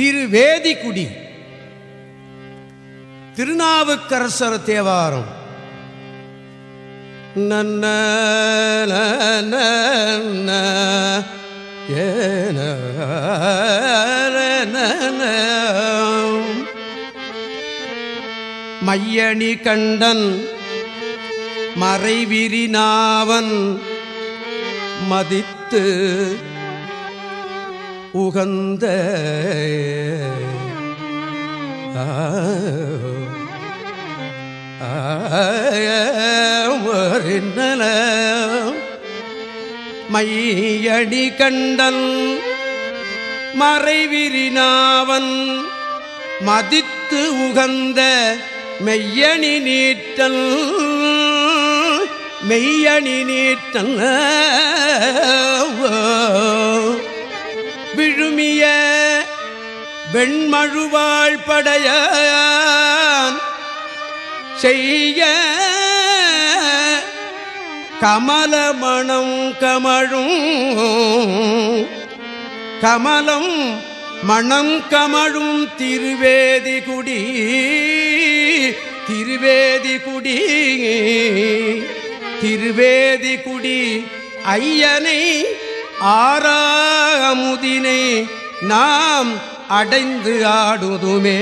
திருவேதிக்குடி. திருநாவுக்கரசர் தேவாரம். நன்ன ஏன மையணி கண்டன் மறைவிரினாவன் மதித்து உகந்த ஆ, மையடி கண்டன் மறைவிரினாவன் மதித்து உகந்த மெய்யணி நீட்டல் மெய்யணி நீட்டல் விழுமிய வெண்மழுவாள் படைய செய்ய கமல மணம் கமழும். கமலம் மணம் கமழும் திருவேதிகுடி. திருவேதிகுடி திருவேதிகுடி ஐயனை ஆறாமுதினை நாம் அடைந்து ஆடுதுமே.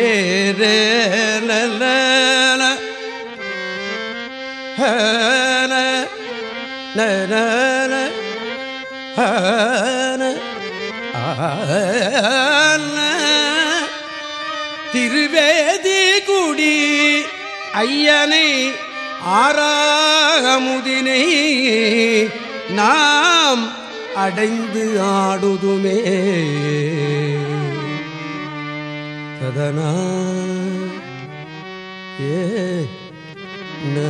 திருவேதி குடி ஐயனை ஆறாகமுதினை நாம் அடைந்து ஆடுதுமே. கதனா ஏ ந.